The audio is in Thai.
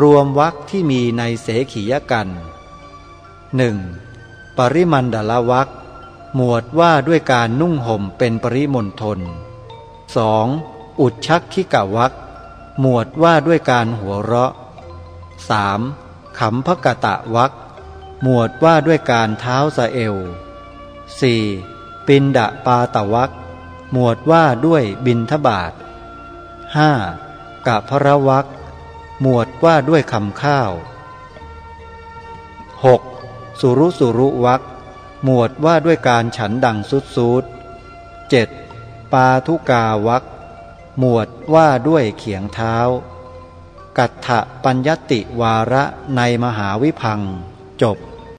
รวมวักที่มีในเสขียกัน 1. ปริมันดลวักหมวดว่าด้วยการนุ่งห่มเป็นปริมณฑล 2. อุดชักขิกวักหมวดว่าด้วยการหัวเราะ 3. ขำพกตะวักหมวดว่าด้วยการเท้าสะเอว 4. ปินดะปาตะวักหมวดว่าด้วยบินทบาท 5. กะพระวัก หมวดว่าด้วยคำข้าว 6. สุรุสุรุวักหมวดว่าด้วยการฉันดังสุดสูด 7. ปาทุกาวักหมวดว่าด้วยเขียงเท้า กัตถปัญญติวาระในมหาวิพัง จบ